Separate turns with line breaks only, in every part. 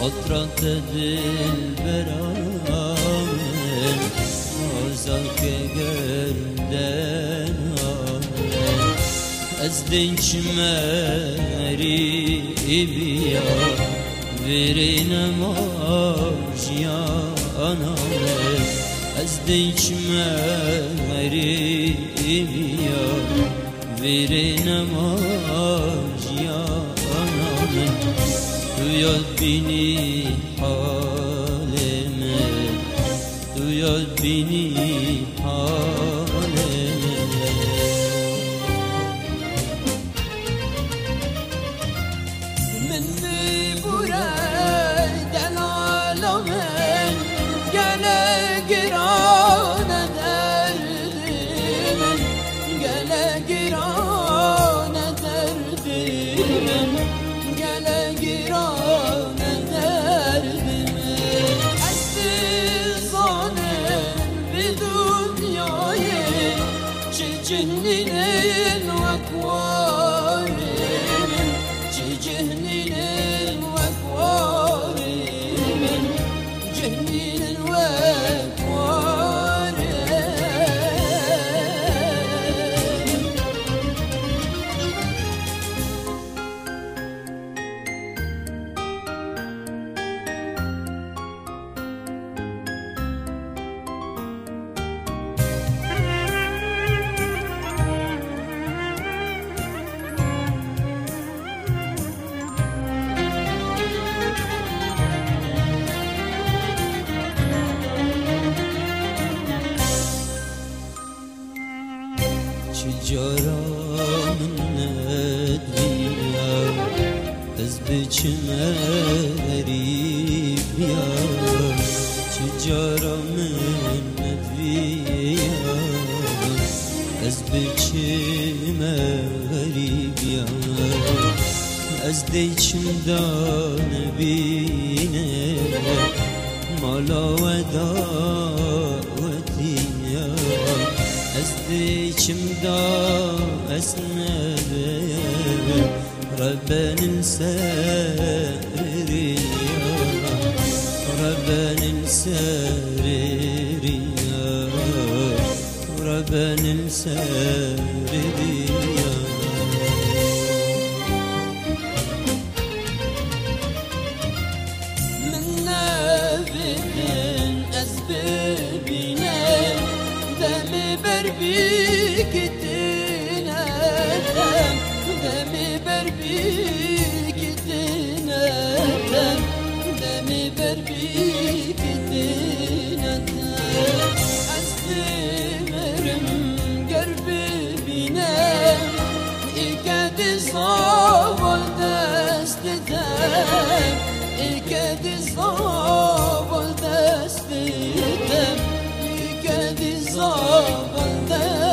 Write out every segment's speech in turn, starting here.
Hatırat edil beraber Azak egerden amen Ez dinç meri ibiya Verinem avcıya anamem Az da içmerim ya. Verin amaj ya anamın Duyar beni haleme. Duyar beni haleme. Minni buradan alamen Gene gene derdimi Gele giran derdimi Eski zanen bir dünyayı Çiçinlinin Minnet biya Ez biçime erib ya Çicara minnet biya Ez biçime erib ya Ez de içimden bine Mala ve davetin ya Ez de içimde esnede Rabbenin serri ya Rabbenin serri ya Rabbenin serri gittin etten Demi berbi gittin etten Demi berbi gittin etten Estim erim gör there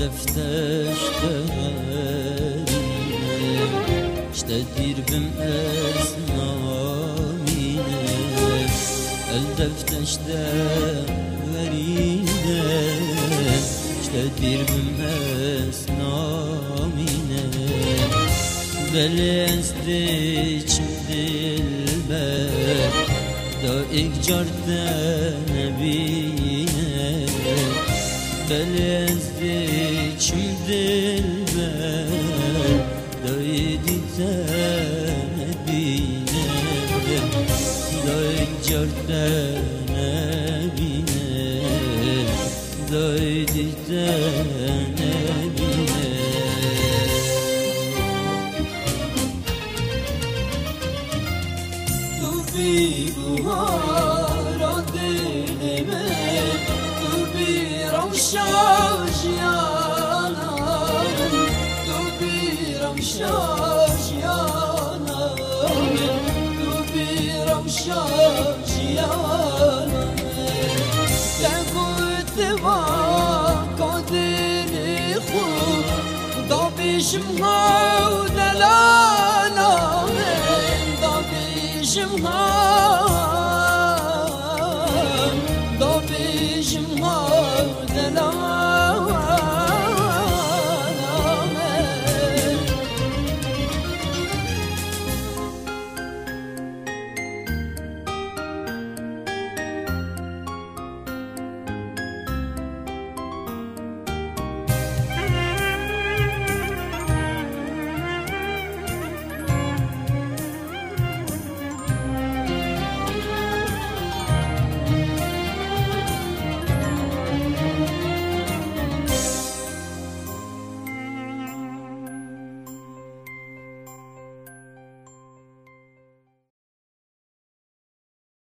defteşterim İşte dirbim esnamine El defteşteverine İşte dirbim esnamine Beli ezdiç dilber Da ikcar denebine Beli ezdiç dilber Daydi tane bine. Dayın cerdene bine tane bine. Tu bi بیشم ها دلالا دا بیشم ها